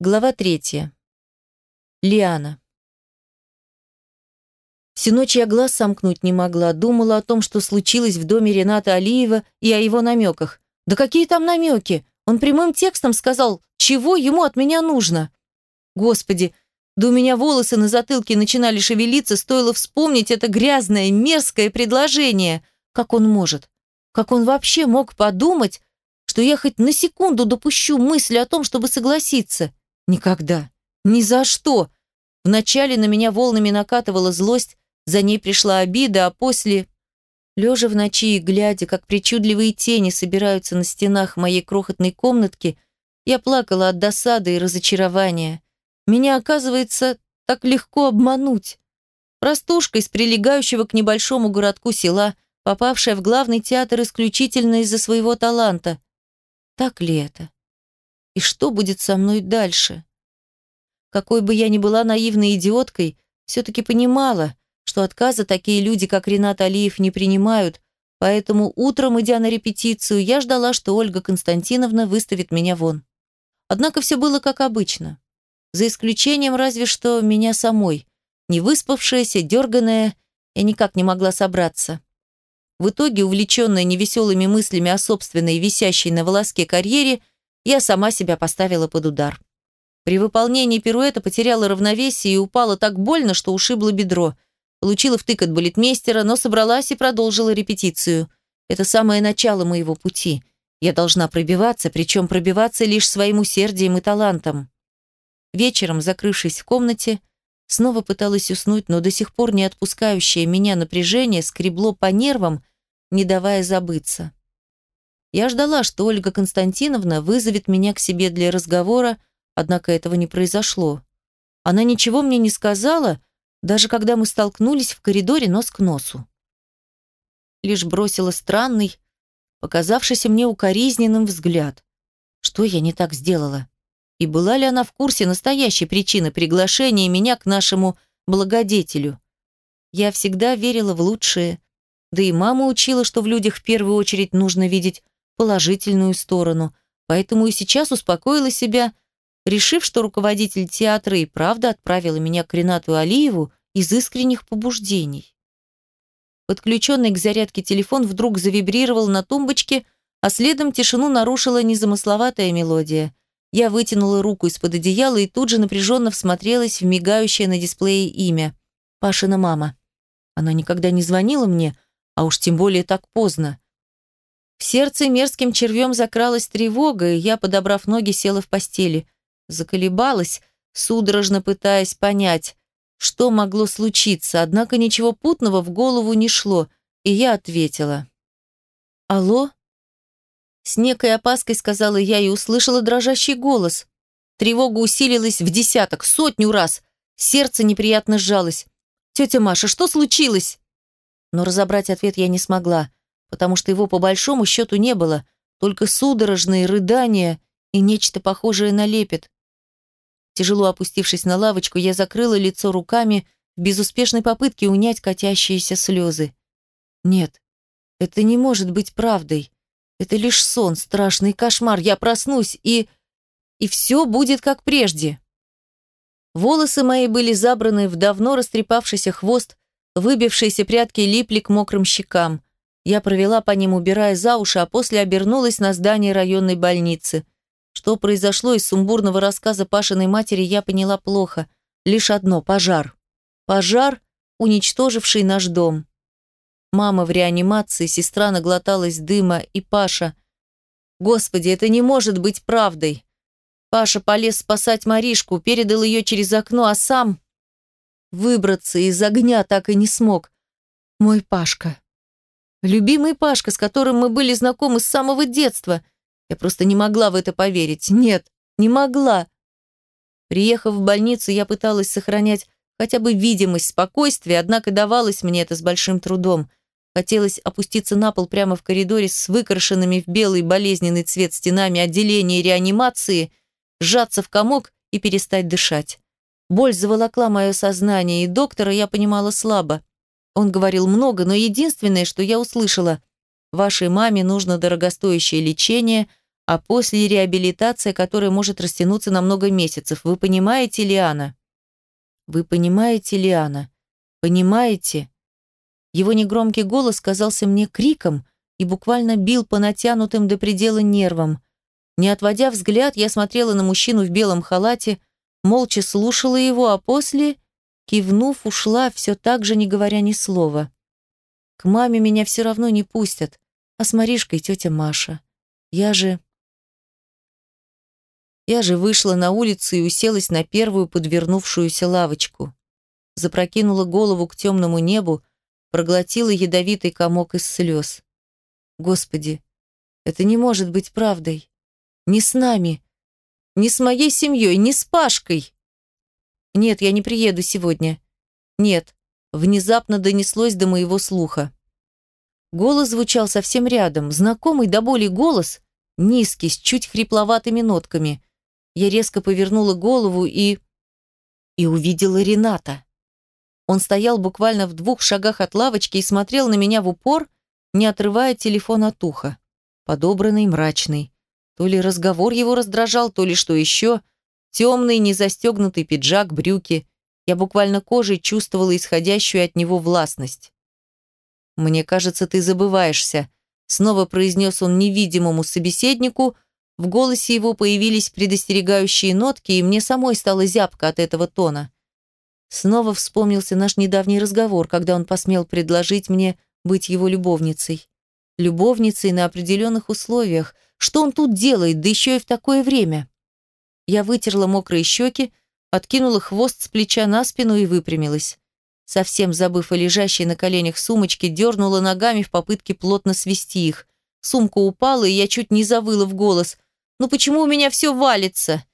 Глава третья. Лиана. Всю ночь я глаз сомкнуть не могла, думала о том, что случилось в доме Рената Алиева и о его намеках. Да какие там намеки? Он прямым текстом сказал, чего ему от меня нужно. Господи, да у меня волосы на затылке начинали шевелиться, стоило вспомнить это грязное, мерзкое предложение. Как он может? Как он вообще мог подумать, что я хоть на секунду допущу мысли о том, чтобы согласиться? Никогда. Ни за что. Вначале на меня волнами накатывала злость, за ней пришла обида, а после... Лежа в ночи и глядя, как причудливые тени собираются на стенах моей крохотной комнатки, я плакала от досады и разочарования. Меня, оказывается, так легко обмануть. Простушка из прилегающего к небольшому городку села, попавшая в главный театр исключительно из-за своего таланта. Так ли это? И что будет со мной дальше? Какой бы я ни была наивной идиоткой, все-таки понимала, что отказа такие люди, как Ренат Алиев, не принимают, поэтому утром, идя на репетицию, я ждала, что Ольга Константиновна выставит меня вон. Однако все было как обычно. За исключением разве что меня самой. Не выспавшаяся, дерганая, я никак не могла собраться. В итоге, увлеченная невеселыми мыслями о собственной висящей на волоске карьере, я сама себя поставила под удар. При выполнении пируэта потеряла равновесие и упала так больно, что ушибла бедро. Получила втык от балетмейстера, но собралась и продолжила репетицию. Это самое начало моего пути. Я должна пробиваться, причем пробиваться лишь своим усердием и талантом. Вечером, закрывшись в комнате, снова пыталась уснуть, но до сих пор не отпускающее меня напряжение скребло по нервам, не давая забыться. Я ждала, что Ольга Константиновна вызовет меня к себе для разговора, однако этого не произошло. Она ничего мне не сказала, даже когда мы столкнулись в коридоре нос к носу. Лишь бросила странный, показавшийся мне укоризненным взгляд. Что я не так сделала? И была ли она в курсе настоящей причины приглашения меня к нашему благодетелю? Я всегда верила в лучшее, да и мама учила, что в людях в первую очередь нужно видеть положительную сторону, поэтому и сейчас успокоила себя, решив, что руководитель театра и правда отправила меня к Ренату Алиеву из искренних побуждений. Подключенный к зарядке телефон вдруг завибрировал на тумбочке, а следом тишину нарушила незамысловатая мелодия. Я вытянула руку из-под одеяла и тут же напряженно всмотрелась в мигающее на дисплее имя. Пашина мама. Она никогда не звонила мне, а уж тем более так поздно. В сердце мерзким червем закралась тревога, и я, подобрав ноги, села в постели. Заколебалась, судорожно пытаясь понять, что могло случиться, однако ничего путного в голову не шло, и я ответила. «Алло?» С некой опаской сказала я и услышала дрожащий голос. Тревога усилилась в десяток, сотню раз. Сердце неприятно сжалось. «Тетя Маша, что случилось?» Но разобрать ответ я не смогла, потому что его по большому счету не было, только судорожные рыдания и нечто похожее на лепет. Тяжело опустившись на лавочку, я закрыла лицо руками в безуспешной попытке унять катящиеся слезы. Нет, это не может быть правдой. Это лишь сон, страшный кошмар. Я проснусь, и... И все будет как прежде. Волосы мои были забраны в давно растрепавшийся хвост, Выбившиеся прядки липли к мокрым щекам. Я провела по ним, убирая за уши, а после обернулась на здание районной больницы. Что произошло из сумбурного рассказа Пашиной матери, я поняла плохо. Лишь одно – пожар. Пожар, уничтоживший наш дом. Мама в реанимации, сестра наглоталась дыма и Паша. Господи, это не может быть правдой. Паша полез спасать Маришку, передал ее через окно, а сам... Выбраться из огня так и не смог. Мой Пашка. Любимый Пашка, с которым мы были знакомы с самого детства. Я просто не могла в это поверить. Нет, не могла. Приехав в больницу, я пыталась сохранять хотя бы видимость спокойствия, однако давалось мне это с большим трудом. Хотелось опуститься на пол прямо в коридоре с выкрашенными в белый болезненный цвет стенами отделения реанимации, сжаться в комок и перестать дышать. Боль заволокла мое сознание, и доктора я понимала слабо. Он говорил много, но единственное, что я услышала, вашей маме нужно дорогостоящее лечение, а после реабилитация, которая может растянуться на много месяцев. Вы понимаете, Лиана? Вы понимаете, Лиана? Понимаете? Его негромкий голос казался мне криком и буквально бил по натянутым до предела нервам. Не отводя взгляд, я смотрела на мужчину в белом халате, молча слушала его, а после, кивнув, ушла, все так же не говоря ни слова. К маме меня все равно не пустят, а с Маришкой тетя Маша. Я же... Я же вышла на улицу и уселась на первую подвернувшуюся лавочку. Запрокинула голову к темному небу, проглотила ядовитый комок из слез. Господи, это не может быть правдой. Не с нами, не с моей семьей, не с Пашкой. Нет, я не приеду сегодня. Нет, внезапно донеслось до моего слуха. Голос звучал совсем рядом, знакомый до боли голос, низкий, с чуть хрипловатыми нотками. Я резко повернула голову и... и увидела Рената. Он стоял буквально в двух шагах от лавочки и смотрел на меня в упор, не отрывая телефон от уха. Подобранный, мрачный. То ли разговор его раздражал, то ли что еще. Темный, незастегнутый пиджак, брюки. Я буквально кожей чувствовала исходящую от него властность. «Мне кажется, ты забываешься», — снова произнес он невидимому собеседнику — в голосе его появились предостерегающие нотки, и мне самой стало зябко от этого тона. Снова вспомнился наш недавний разговор, когда он посмел предложить мне быть его любовницей. Любовницей на определенных условиях. Что он тут делает, да еще и в такое время? Я вытерла мокрые щеки, откинула хвост с плеча на спину и выпрямилась. Совсем забыв о лежащей на коленях сумочке, дернула ногами в попытке плотно свести их. Сумка упала, и я чуть не завыла в голос – ну почему у меня все валится?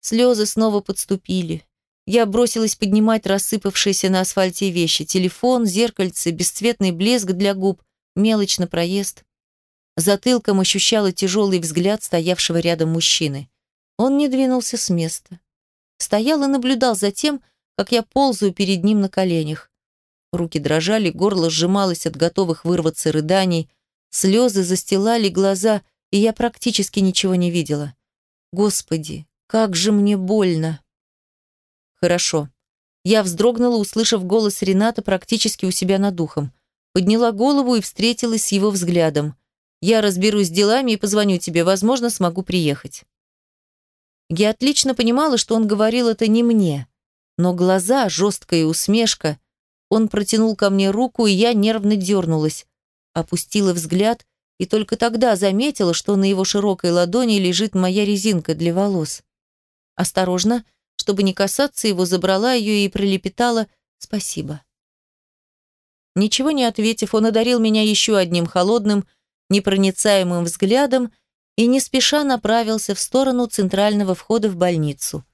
Слезы снова подступили. Я бросилась поднимать рассыпавшиеся на асфальте вещи. Телефон, зеркальце, бесцветный блеск для губ, мелочь на проезд. Затылком ощущала тяжелый взгляд стоявшего рядом мужчины. Он не двинулся с места. Стоял и наблюдал за тем, как я ползаю перед ним на коленях. Руки дрожали, горло сжималось от готовых вырваться рыданий, слезы застилали глаза – и я практически ничего не видела. Господи, как же мне больно. Хорошо. Я вздрогнула, услышав голос Рената практически у себя над духом. Подняла голову и встретилась с его взглядом. Я разберусь с делами и позвоню тебе, возможно, смогу приехать. Я отлично понимала, что он говорил это не мне, но глаза, жесткая усмешка. Он протянул ко мне руку, и я нервно дернулась. Опустила взгляд и только тогда заметила, что на его широкой ладони лежит моя резинка для волос. Осторожно, чтобы не касаться его, забрала ее и пролепетала «спасибо». Ничего не ответив, он одарил меня еще одним холодным, непроницаемым взглядом и не спеша направился в сторону центрального входа в больницу.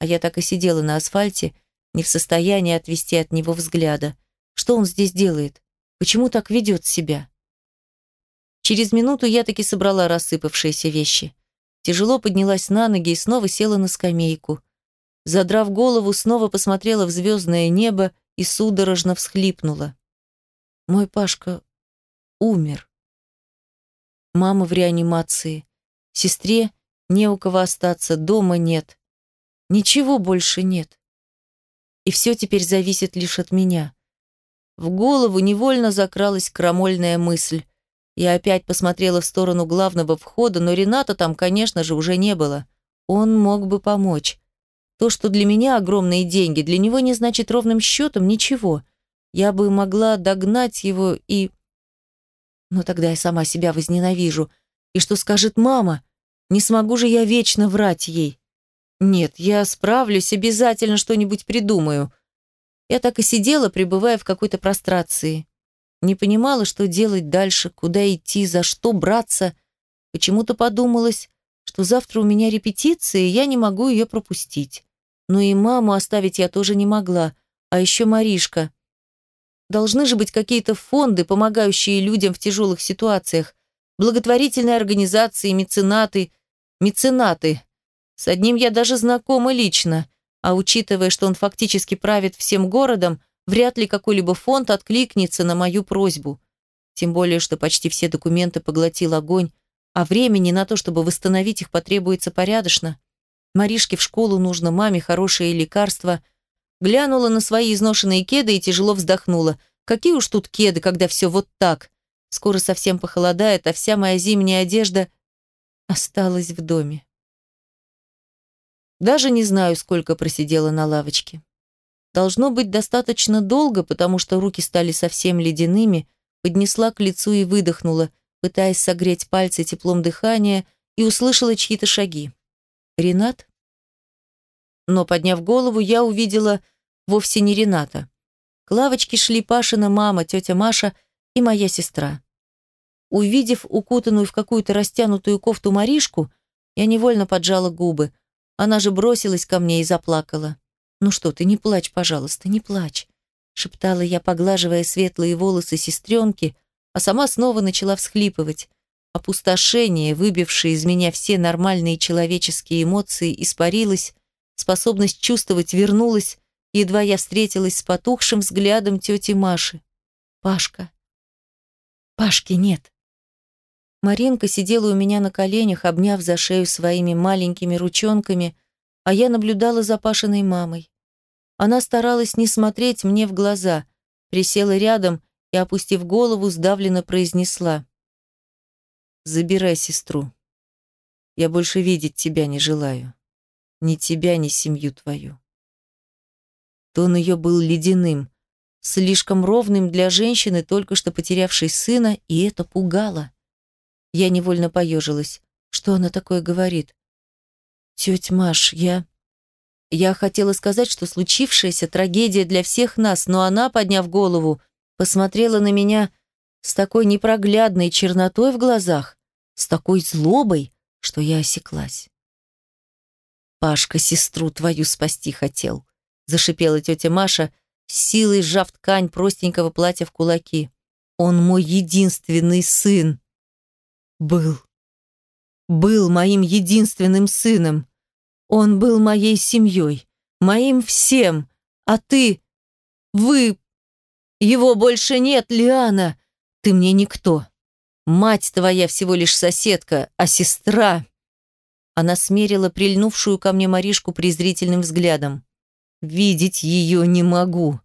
А я так и сидела на асфальте, не в состоянии отвести от него взгляда. Что он здесь делает? Почему так ведет себя? Через минуту я таки собрала рассыпавшиеся вещи. Тяжело поднялась на ноги и снова села на скамейку. Задрав голову, снова посмотрела в звездное небо и судорожно всхлипнула. Мой Пашка умер. Мама в реанимации. Сестре не у кого остаться, дома нет. Ничего больше нет. И все теперь зависит лишь от меня. В голову невольно закралась крамольная мысль. Я опять посмотрела в сторону главного входа, но Рената там, конечно же, уже не было. Он мог бы помочь. То, что для меня огромные деньги, для него не значит ровным счетом ничего. Я бы могла догнать его и... Но тогда я сама себя возненавижу. И что скажет мама? Не смогу же я вечно врать ей. Нет, я справлюсь, обязательно что-нибудь придумаю. Я так и сидела, пребывая в какой-то прострации. Не понимала, что делать дальше, куда идти, за что браться. Почему-то подумалось, что завтра у меня репетиция, и я не могу ее пропустить. Но и маму оставить я тоже не могла. А еще Маришка. Должны же быть какие-то фонды, помогающие людям в тяжелых ситуациях. Благотворительные организации, меценаты. Меценаты. С одним я даже знакома лично. А учитывая, что он фактически правит всем городом, Вряд ли какой-либо фонд откликнется на мою просьбу. Тем более, что почти все документы поглотил огонь, а времени на то, чтобы восстановить их, потребуется порядочно. Маришке в школу нужно, маме хорошее лекарство. Глянула на свои изношенные кеды и тяжело вздохнула. Какие уж тут кеды, когда все вот так. Скоро совсем похолодает, а вся моя зимняя одежда осталась в доме. Даже не знаю, сколько просидела на лавочке. Должно быть достаточно долго, потому что руки стали совсем ледяными, поднесла к лицу и выдохнула, пытаясь согреть пальцы теплом дыхания, и услышала чьи-то шаги. Ренат? Но, подняв голову, я увидела вовсе не Рената. К лавочке шли Пашина мама, тетя Маша и моя сестра. Увидев укутанную в какую-то растянутую кофту Маришку, я невольно поджала губы. Она же бросилась ко мне и заплакала. «Ну что ты, не плачь, пожалуйста, не плачь», шептала я, поглаживая светлые волосы сестренки, а сама снова начала всхлипывать. Опустошение, выбившее из меня все нормальные человеческие эмоции, испарилось, способность чувствовать вернулась, едва я встретилась с потухшим взглядом тети Маши. «Пашка». «Пашки нет». Маринка сидела у меня на коленях, обняв за шею своими маленькими ручонками, а я наблюдала за Пашиной мамой. Она старалась не смотреть мне в глаза, присела рядом и, опустив голову, сдавленно произнесла. «Забирай сестру. Я больше видеть тебя не желаю. Ни тебя, ни семью твою». Тон ее был ледяным, слишком ровным для женщины, только что потерявшей сына, и это пугало. Я невольно поежилась. Что она такое говорит? «Тетя Маш, я...» Я хотела сказать, что случившаяся трагедия для всех нас, но она, подняв голову, посмотрела на меня с такой непроглядной чернотой в глазах, с такой злобой, что я осеклась. «Пашка сестру твою спасти хотел», — зашипела тетя Маша, силой сжав ткань простенького платья в кулаки. «Он мой единственный сын». «Был. Был моим единственным сыном. Он был моей семьей, моим всем, а ты... Вы... Его больше нет, Лиана. Ты мне никто. Мать твоя всего лишь соседка, а сестра... Она смерила прильнувшую ко мне Маришку презрительным взглядом. Видеть ее не могу.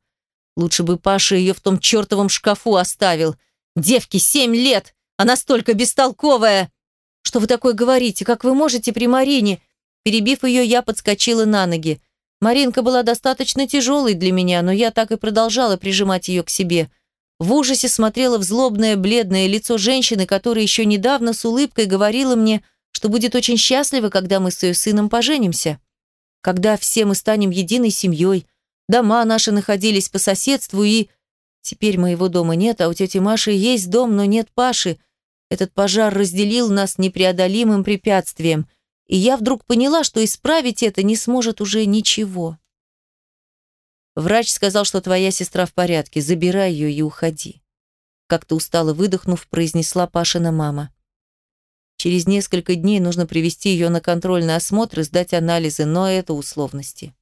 Лучше бы Паша ее в том чертовом шкафу оставил. Девке семь лет, она столько бестолковая. Что вы такое говорите? Как вы можете при Марине? Перебив ее, я подскочила на ноги. Маринка была достаточно тяжелой для меня, но я так и продолжала прижимать ее к себе. В ужасе смотрела в злобное, бледное лицо женщины, которая еще недавно с улыбкой говорила мне, что будет очень счастлива, когда мы с ее сыном поженимся. Когда все мы станем единой семьей. Дома наши находились по соседству и... Теперь моего дома нет, а у тети Маши есть дом, но нет Паши. Этот пожар разделил нас непреодолимым препятствием – и я вдруг поняла, что исправить это не сможет уже ничего. Врач сказал, что твоя сестра в порядке, забирай ее и уходи. Как-то устало выдохнув, произнесла Пашина мама. Через несколько дней нужно привести ее на контрольный осмотр и сдать анализы, но это условности.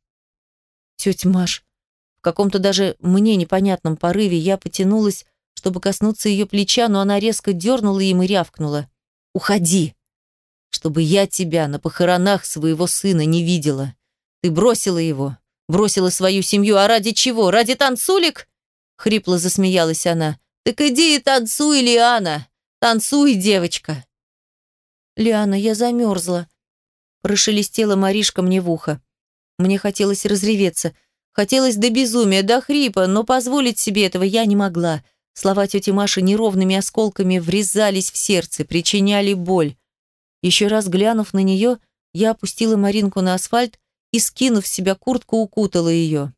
Тетя Маш, в каком-то даже мне непонятном порыве я потянулась, чтобы коснуться ее плеча, но она резко дернула им и рявкнула. «Уходи!» чтобы я тебя на похоронах своего сына не видела. Ты бросила его, бросила свою семью, а ради чего? Ради танцулик?» Хрипло засмеялась она. «Так иди и танцуй, Лиана! Танцуй, девочка!» «Лиана, я замерзла», – прошелестела Маришка мне в ухо. Мне хотелось разреветься. Хотелось до безумия, до хрипа, но позволить себе этого я не могла. Слова тети Маши неровными осколками врезались в сердце, причиняли боль. Еще раз глянув на нее, я опустила Маринку на асфальт и, скинув с себя куртку, укутала ее.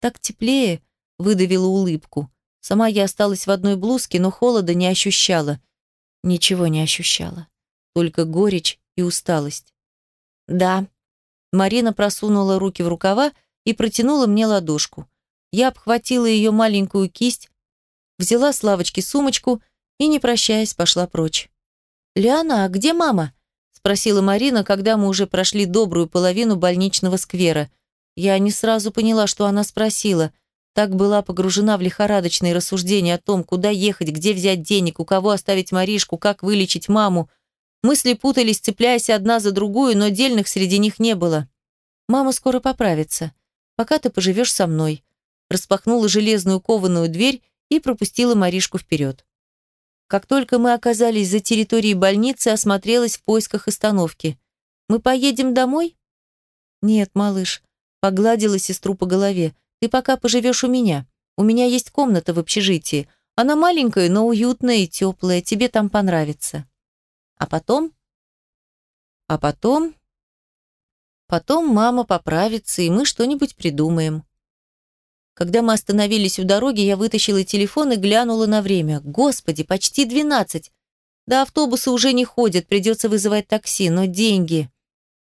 Так теплее, выдавила улыбку. Сама я осталась в одной блузке, но холода не ощущала. Ничего не ощущала. Только горечь и усталость. «Да». Марина просунула руки в рукава и протянула мне ладошку. Я обхватила ее маленькую кисть, взяла с лавочки сумочку и, не прощаясь, пошла прочь. «Лиана, а где мама?» спросила Марина, когда мы уже прошли добрую половину больничного сквера. Я не сразу поняла, что она спросила. Так была погружена в лихорадочные рассуждения о том, куда ехать, где взять денег, у кого оставить Маришку, как вылечить маму. Мысли путались, цепляясь одна за другую, но дельных среди них не было. «Мама скоро поправится. Пока ты поживешь со мной». Распахнула железную кованую дверь и пропустила Маришку вперед. Как только мы оказались за территорией больницы, осмотрелась в поисках остановки. «Мы поедем домой?» «Нет, малыш», — погладила сестру по голове. «Ты пока поживешь у меня. У меня есть комната в общежитии. Она маленькая, но уютная и теплая. Тебе там понравится». А потом? А потом? Потом мама поправится, и мы что-нибудь придумаем. Когда мы остановились у дороги, я вытащила телефон и глянула на время. Господи, почти двенадцать. Да автобусы уже не ходят, придется вызывать такси, но деньги...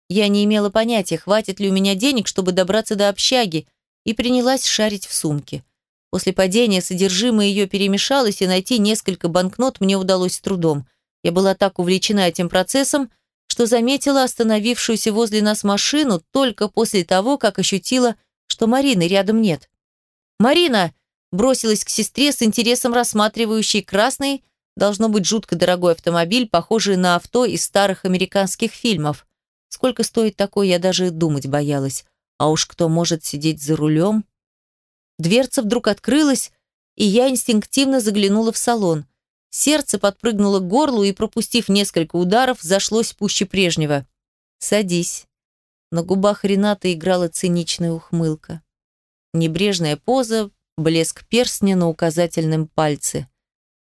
Я не имела понятия, хватит ли у меня денег, чтобы добраться до общаги, и принялась шарить в сумке. После падения содержимое ее перемешалось, и найти несколько банкнот мне удалось с трудом. Я была так увлечена этим процессом, что заметила остановившуюся возле нас машину только после того, как ощутила, что Марины рядом нет. «Марина!» – бросилась к сестре с интересом рассматривающей красный, должно быть жутко дорогой автомобиль, похожий на авто из старых американских фильмов. Сколько стоит такой, я даже думать боялась. А уж кто может сидеть за рулем? Дверца вдруг открылась, и я инстинктивно заглянула в салон. Сердце подпрыгнуло к горлу и, пропустив несколько ударов, зашлось пуще прежнего. «Садись». На губах Рената играла циничная ухмылка. Небрежная поза, блеск перстня на указательном пальце.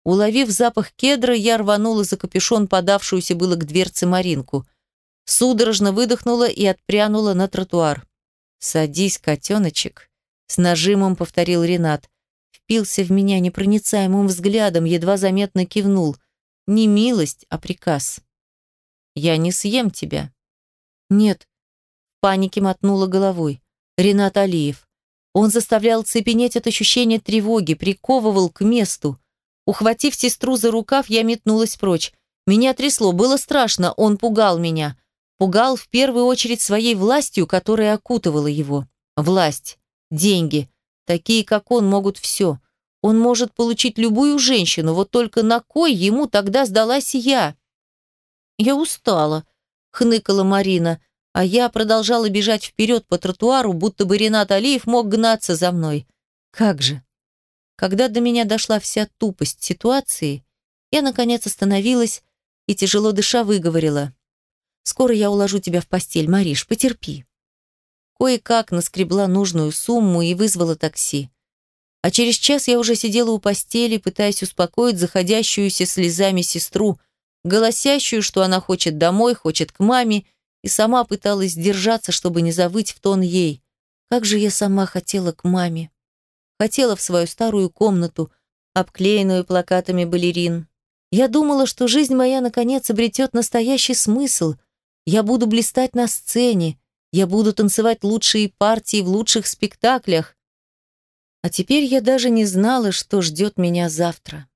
Уловив запах кедра, я рванула за капюшон подавшуюся было к дверце Маринку. Судорожно выдохнула и отпрянула на тротуар. «Садись, котеночек», — с нажимом повторил Ренат. Впился в меня непроницаемым взглядом, едва заметно кивнул. Не милость, а приказ. «Я не съем тебя». «Нет», — в панике мотнула головой. Ренат Алиев. Он заставлял цепенеть от ощущения тревоги, приковывал к месту. Ухватив сестру за рукав, я метнулась прочь. Меня трясло, было страшно, он пугал меня. Пугал в первую очередь своей властью, которая окутывала его. Власть, деньги. Такие, как он, могут все. Он может получить любую женщину, вот только на кой ему тогда сдалась я? Я устала, хныкала Марина, а я продолжала бежать вперед по тротуару, будто бы Ренат Алиев мог гнаться за мной. Как же? Когда до меня дошла вся тупость ситуации, я, наконец, остановилась и, тяжело дыша, выговорила. Скоро я уложу тебя в постель, Мариш, потерпи. Кое-как наскребла нужную сумму и вызвала такси. А через час я уже сидела у постели, пытаясь успокоить заходящуюся слезами сестру, голосящую, что она хочет домой, хочет к маме, и сама пыталась сдержаться, чтобы не завыть в тон ей. Как же я сама хотела к маме. Хотела в свою старую комнату, обклеенную плакатами балерин. Я думала, что жизнь моя наконец обретет настоящий смысл – я буду блистать на сцене, я буду танцевать лучшие партии в лучших спектаклях. А теперь я даже не знала, что ждет меня завтра.